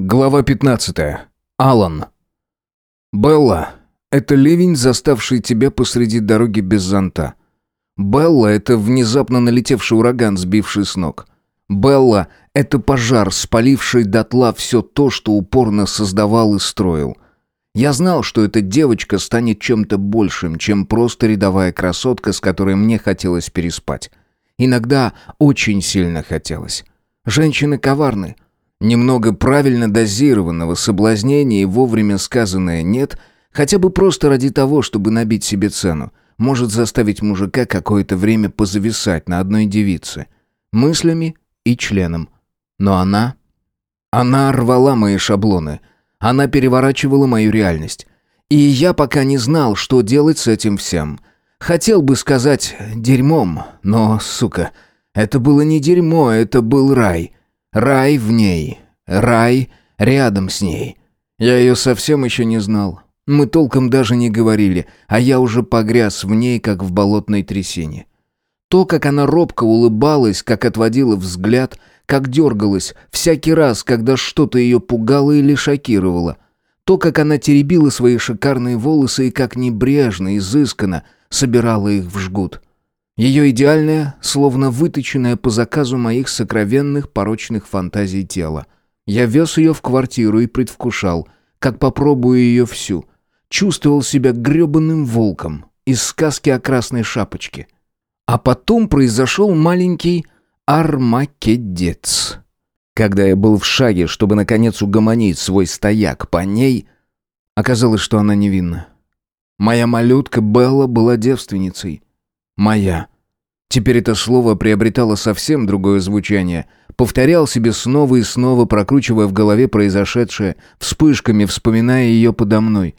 Глава 15. Алан. Белла — это ливень, заставший тебя посреди дороги без зонта. Белла — это внезапно налетевший ураган, сбивший с ног. Белла — это пожар, спаливший дотла все то, что упорно создавал и строил. Я знал, что эта девочка станет чем-то большим, чем просто рядовая красотка, с которой мне хотелось переспать. Иногда очень сильно хотелось. Женщины коварны — Немного правильно дозированного соблазнения и вовремя сказанное «нет», хотя бы просто ради того, чтобы набить себе цену, может заставить мужика какое-то время позависать на одной девице. Мыслями и членом. Но она... Она рвала мои шаблоны. Она переворачивала мою реальность. И я пока не знал, что делать с этим всем. Хотел бы сказать «дерьмом», но, сука, это было не дерьмо, это был рай — Рай в ней. Рай рядом с ней. Я ее совсем еще не знал. Мы толком даже не говорили, а я уже погряз в ней, как в болотной трясине. То, как она робко улыбалась, как отводила взгляд, как дергалась всякий раз, когда что-то ее пугало или шокировало. То, как она теребила свои шикарные волосы и как небрежно, изысканно собирала их в жгут. Ее идеальное, словно выточенное по заказу моих сокровенных порочных фантазий тело. Я вез ее в квартиру и предвкушал, как попробую ее всю. Чувствовал себя гребаным волком из сказки о красной шапочке. А потом произошел маленький армакедец. Когда я был в шаге, чтобы наконец угомонить свой стояк по ней, оказалось, что она невинна. Моя малютка Белла была девственницей. Моя. Теперь это слово приобретало совсем другое звучание. Повторял себе снова и снова, прокручивая в голове произошедшее, вспышками вспоминая ее подо мной.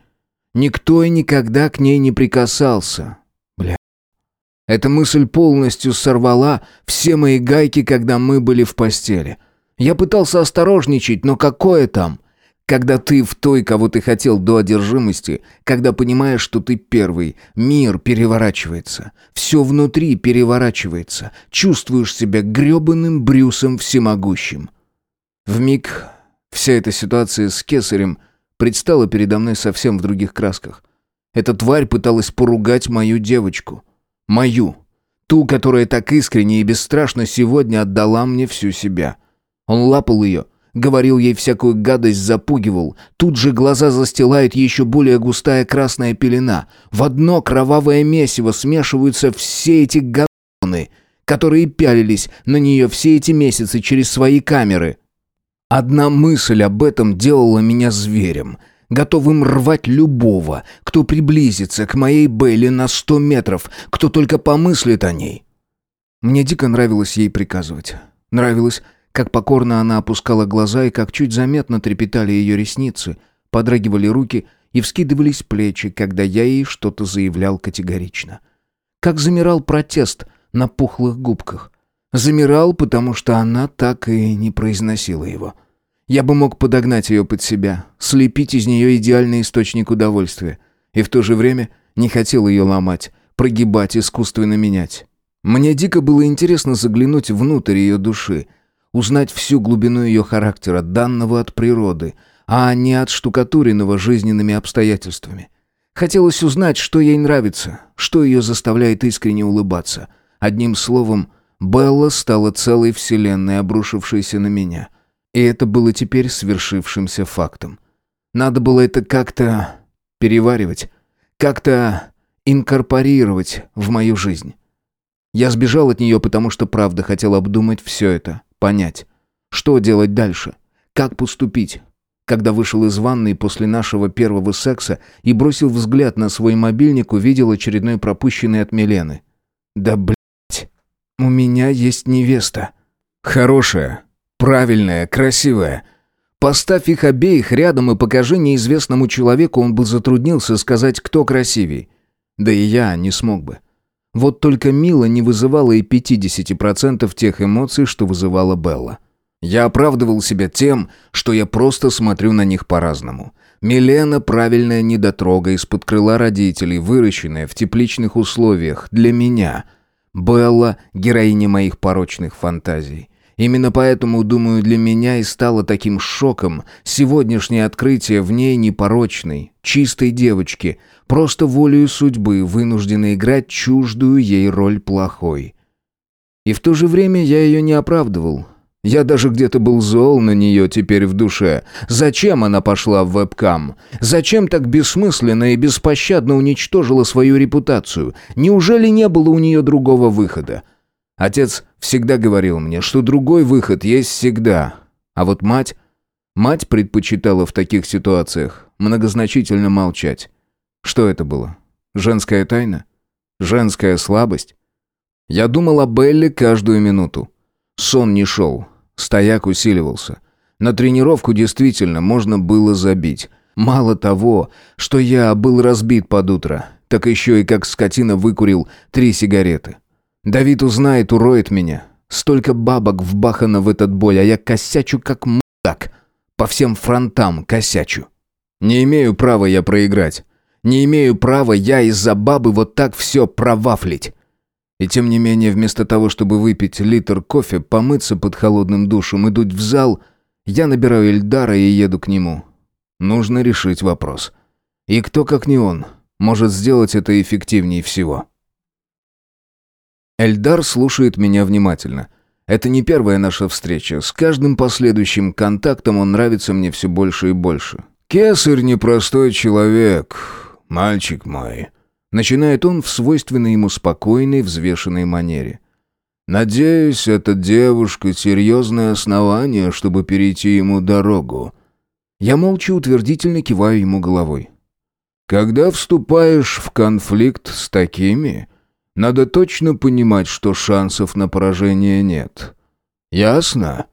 Никто и никогда к ней не прикасался. Бля. Эта мысль полностью сорвала все мои гайки, когда мы были в постели. Я пытался осторожничать, но какое там? Когда ты в той, кого ты хотел до одержимости, когда понимаешь, что ты первый, мир переворачивается, все внутри переворачивается, чувствуешь себя гребаным Брюсом всемогущим. В миг вся эта ситуация с Кесарем предстала передо мной совсем в других красках. Эта тварь пыталась поругать мою девочку. Мою. Ту, которая так искренне и бесстрашно сегодня отдала мне всю себя. Он лапал ее, Говорил ей всякую гадость, запугивал. Тут же глаза застилает еще более густая красная пелена. В одно кровавое месиво смешиваются все эти говны, которые пялились на нее все эти месяцы через свои камеры. Одна мысль об этом делала меня зверем, готовым рвать любого, кто приблизится к моей Белли на сто метров, кто только помыслит о ней. Мне дико нравилось ей приказывать. Нравилось как покорно она опускала глаза и как чуть заметно трепетали ее ресницы, подрагивали руки и вскидывались плечи, когда я ей что-то заявлял категорично. Как замирал протест на пухлых губках. Замирал, потому что она так и не произносила его. Я бы мог подогнать ее под себя, слепить из нее идеальный источник удовольствия. И в то же время не хотел ее ломать, прогибать, искусственно менять. Мне дико было интересно заглянуть внутрь ее души — узнать всю глубину ее характера, данного от природы, а не от штукатуренного жизненными обстоятельствами. Хотелось узнать, что ей нравится, что ее заставляет искренне улыбаться. Одним словом, Белла стала целой вселенной, обрушившейся на меня. И это было теперь свершившимся фактом. Надо было это как-то переваривать, как-то инкорпорировать в мою жизнь. Я сбежал от нее, потому что правда хотел обдумать все это понять, что делать дальше, как поступить. Когда вышел из ванной после нашего первого секса и бросил взгляд на свой мобильник, увидел очередной пропущенный от Милены. «Да блять, у меня есть невеста. Хорошая, правильная, красивая». Поставь их обеих рядом и покажи неизвестному человеку, он бы затруднился сказать, кто красивей. Да и я не смог бы. Вот только Мила не вызывала и 50% тех эмоций, что вызывала Белла. Я оправдывал себя тем, что я просто смотрю на них по-разному. Милена правильная недотрога из-под крыла родителей, выращенная в тепличных условиях для меня. Белла героиня моих порочных фантазий. Именно поэтому, думаю, для меня и стало таким шоком сегодняшнее открытие в ней непорочной, чистой девочки, просто волею судьбы, вынужденной играть чуждую ей роль плохой. И в то же время я ее не оправдывал. Я даже где-то был зол на нее теперь в душе. Зачем она пошла в вебкам? Зачем так бессмысленно и беспощадно уничтожила свою репутацию? Неужели не было у нее другого выхода? Отец всегда говорил мне, что другой выход есть всегда. А вот мать... Мать предпочитала в таких ситуациях многозначительно молчать. Что это было? Женская тайна? Женская слабость? Я думал о Белле каждую минуту. Сон не шел. Стояк усиливался. На тренировку действительно можно было забить. Мало того, что я был разбит под утро, так еще и как скотина выкурил три сигареты. Давид узнает, уроет меня. Столько бабок вбахано в этот бой, а я косячу как мудак. По всем фронтам косячу. Не имею права я проиграть. Не имею права я из-за бабы вот так все провафлить. И тем не менее, вместо того, чтобы выпить литр кофе, помыться под холодным душем и дуть в зал, я набираю Эльдара и еду к нему. Нужно решить вопрос. И кто, как не он, может сделать это эффективнее всего. Эльдар слушает меня внимательно. Это не первая наша встреча. С каждым последующим контактом он нравится мне все больше и больше. «Кесарь непростой человек, мальчик мой», — начинает он в свойственной ему спокойной, взвешенной манере. «Надеюсь, эта девушка — серьезное основание, чтобы перейти ему дорогу». Я молча утвердительно киваю ему головой. «Когда вступаешь в конфликт с такими...» Надо точно понимать, что шансов на поражение нет. Ясно?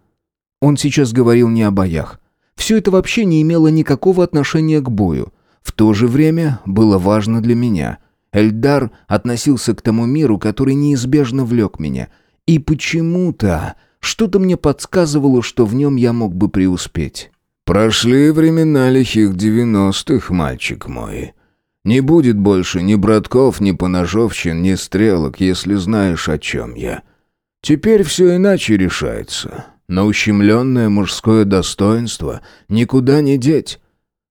Он сейчас говорил не о боях. Все это вообще не имело никакого отношения к бою. В то же время было важно для меня. Эльдар относился к тому миру, который неизбежно влек меня. И почему-то что-то мне подсказывало, что в нем я мог бы преуспеть. «Прошли времена лихих девяностых, мальчик мой», не будет больше ни братков, ни поножовщин, ни стрелок, если знаешь, о чем я. Теперь все иначе решается. Но ущемленное мужское достоинство никуда не деть.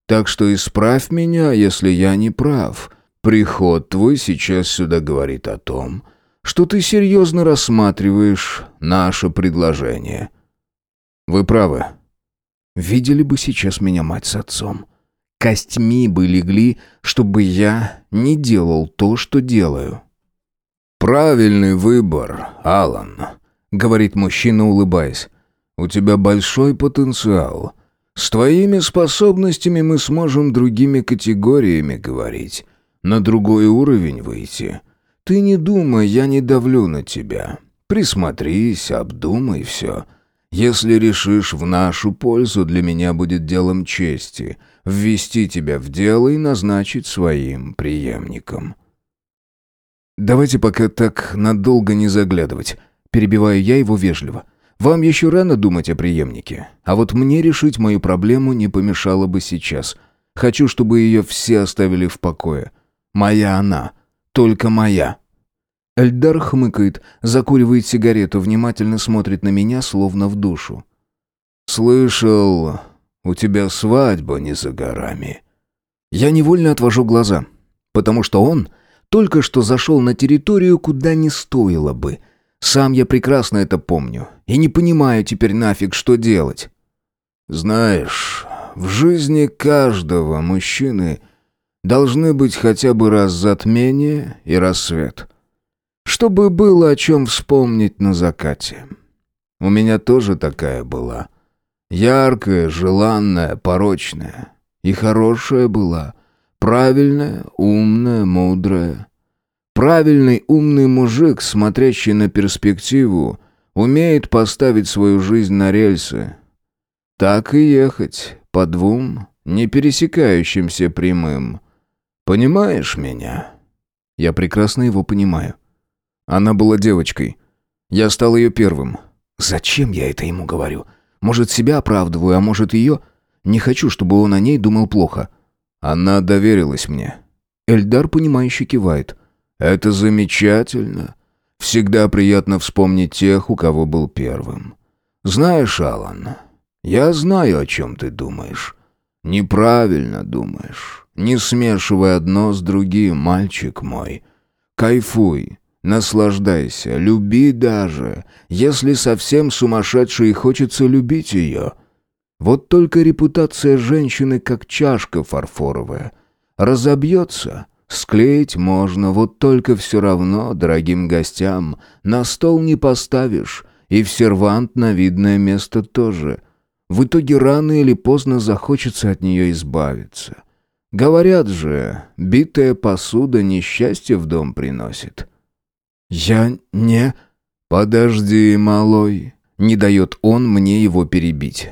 Так что исправь меня, если я не прав. Приход твой сейчас сюда говорит о том, что ты серьезно рассматриваешь наше предложение. Вы правы. Видели бы сейчас меня мать с отцом костьми бы легли, чтобы я не делал то, что делаю. «Правильный выбор, Алан», — говорит мужчина, улыбаясь. «У тебя большой потенциал. С твоими способностями мы сможем другими категориями говорить, на другой уровень выйти. Ты не думай, я не давлю на тебя. Присмотрись, обдумай все. Если решишь в нашу пользу, для меня будет делом чести ввести тебя в дело и назначить своим преемником. Давайте пока так надолго не заглядывать. Перебиваю я его вежливо. Вам еще рано думать о преемнике. А вот мне решить мою проблему не помешало бы сейчас. Хочу, чтобы ее все оставили в покое. Моя она. Только моя. Эльдар хмыкает, закуривает сигарету, внимательно смотрит на меня, словно в душу. «Слышал, у тебя свадьба не за горами». Я невольно отвожу глаза, потому что он только что зашел на территорию, куда не стоило бы. Сам я прекрасно это помню и не понимаю теперь нафиг, что делать. «Знаешь, в жизни каждого мужчины должны быть хотя бы раз затмение и рассвет» чтобы было о чем вспомнить на закате. У меня тоже такая была. Яркая, желанная, порочная. И хорошая была. Правильная, умная, мудрая. Правильный, умный мужик, смотрящий на перспективу, умеет поставить свою жизнь на рельсы. Так и ехать по двум, не пересекающимся прямым. Понимаешь меня? Я прекрасно его понимаю. Она была девочкой. Я стал ее первым. Зачем я это ему говорю? Может, себя оправдываю, а может, ее? Не хочу, чтобы он о ней думал плохо. Она доверилась мне. Эльдар, понимающе кивает. Это замечательно. Всегда приятно вспомнить тех, у кого был первым. Знаешь, Алан, я знаю, о чем ты думаешь. Неправильно думаешь. Не смешивай одно с другим, мальчик мой. Кайфуй, наслаждайся, люби даже, если совсем сумасшедший и хочется любить ее. Вот только репутация женщины как чашка фарфоровая. Разобьется, склеить можно, вот только все равно дорогим гостям на стол не поставишь, и в сервант на видное место тоже. В итоге рано или поздно захочется от нее избавиться. Говорят же, битая посуда несчастье в дом приносит. «Я не...» «Подожди, малой», — не дает он мне его перебить.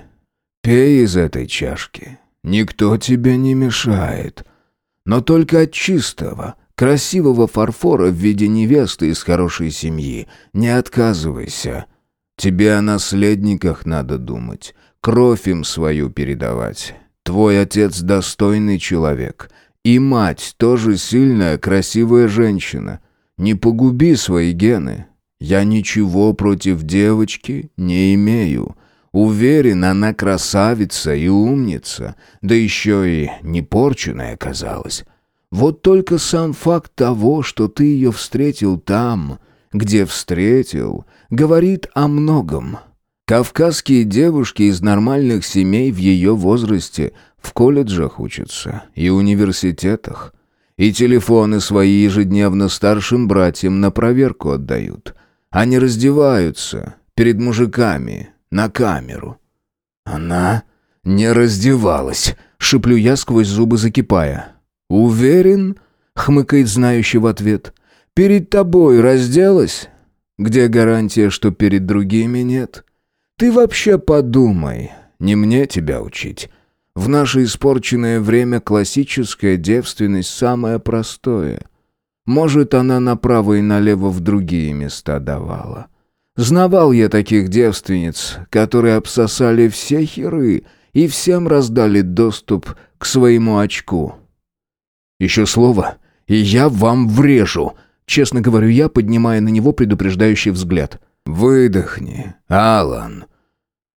«Пей из этой чашки. Никто тебе не мешает. Но только от чистого, красивого фарфора в виде невесты из хорошей семьи не отказывайся. Тебе о наследниках надо думать, кровь им свою передавать. Твой отец достойный человек. И мать тоже сильная, красивая женщина. Не погуби свои гены. Я ничего против девочки не имею. Уверен, она красавица и умница, да еще и непорченная оказалась. Вот только сам факт того, что ты ее встретил там, где встретил, говорит о многом. Кавказские девушки из нормальных семей в ее возрасте в колледжах учатся и университетах. И телефоны свои ежедневно старшим братьям на проверку отдают. Они раздеваются перед мужиками на камеру. Она не раздевалась, шиплю я сквозь зубы закипая. «Уверен?» — хмыкает знающий в ответ. «Перед тобой разделась? Где гарантия, что перед другими нет?» Ты вообще подумай, не мне тебя учить. В наше испорченное время классическая девственность самое простое. Может, она направо и налево в другие места давала. Знавал я таких девственниц, которые обсосали все херы и всем раздали доступ к своему очку. Еще слово, и я вам врежу, честно говорю я, поднимая на него предупреждающий взгляд. «Выдохни, Алан.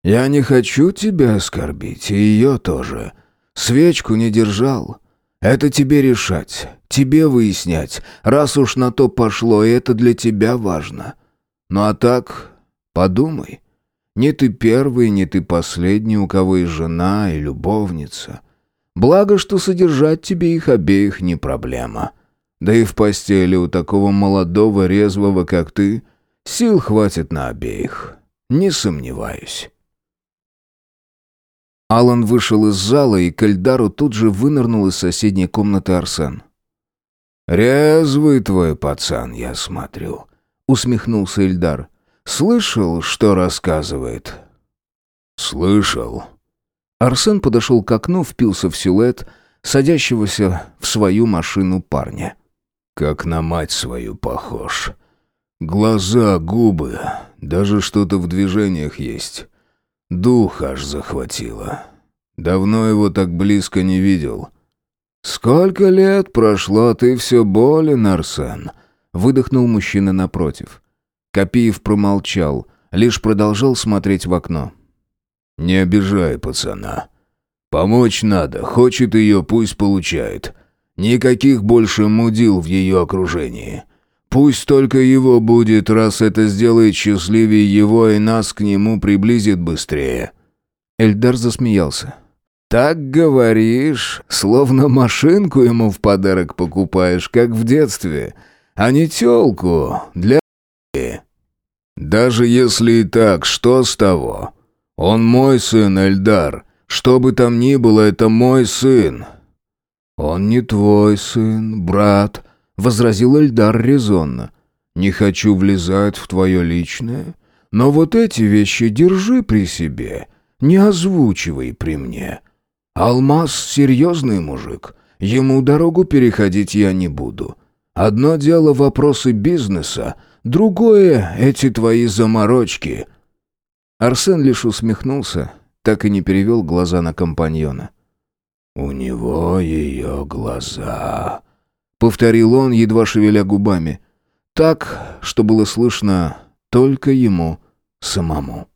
Я не хочу тебя оскорбить, и ее тоже. Свечку не держал. Это тебе решать, тебе выяснять, раз уж на то пошло, и это для тебя важно. Ну а так, подумай. Не ты первый, не ты последний, у кого и жена, и любовница. Благо, что содержать тебе их обеих не проблема. Да и в постели у такого молодого, резвого, как ты — Сил хватит на обеих, не сомневаюсь. Алан вышел из зала, и к Эльдару тут же вынырнул из соседней комнаты Арсен. «Резвый твой пацан, я смотрю», — усмехнулся Эльдар. «Слышал, что рассказывает?» «Слышал». Арсен подошел к окну, впился в силуэт садящегося в свою машину парня. «Как на мать свою похож», Глаза, губы, даже что-то в движениях есть. Дух аж захватило. Давно его так близко не видел. «Сколько лет прошло, ты все болен, Арсен?» Выдохнул мужчина напротив. Копиев промолчал, лишь продолжал смотреть в окно. «Не обижай пацана. Помочь надо, хочет ее, пусть получает. Никаких больше мудил в ее окружении». Пусть только его будет, раз это сделает счастливее его и нас к нему приблизит быстрее». Эльдар засмеялся. «Так говоришь, словно машинку ему в подарок покупаешь, как в детстве, а не тёлку для «Даже если и так, что с того? Он мой сын, Эльдар. Что бы там ни было, это мой сын». «Он не твой сын, брат», — возразил Эльдар резонно. «Не хочу влезать в твое личное, но вот эти вещи держи при себе, не озвучивай при мне. Алмаз — серьезный мужик, ему дорогу переходить я не буду. Одно дело вопросы бизнеса, другое — эти твои заморочки». Арсен лишь усмехнулся, так и не перевел глаза на компаньона. «У него ее глаза», Повторил он, едва шевеля губами. Так, что было слышно только ему самому.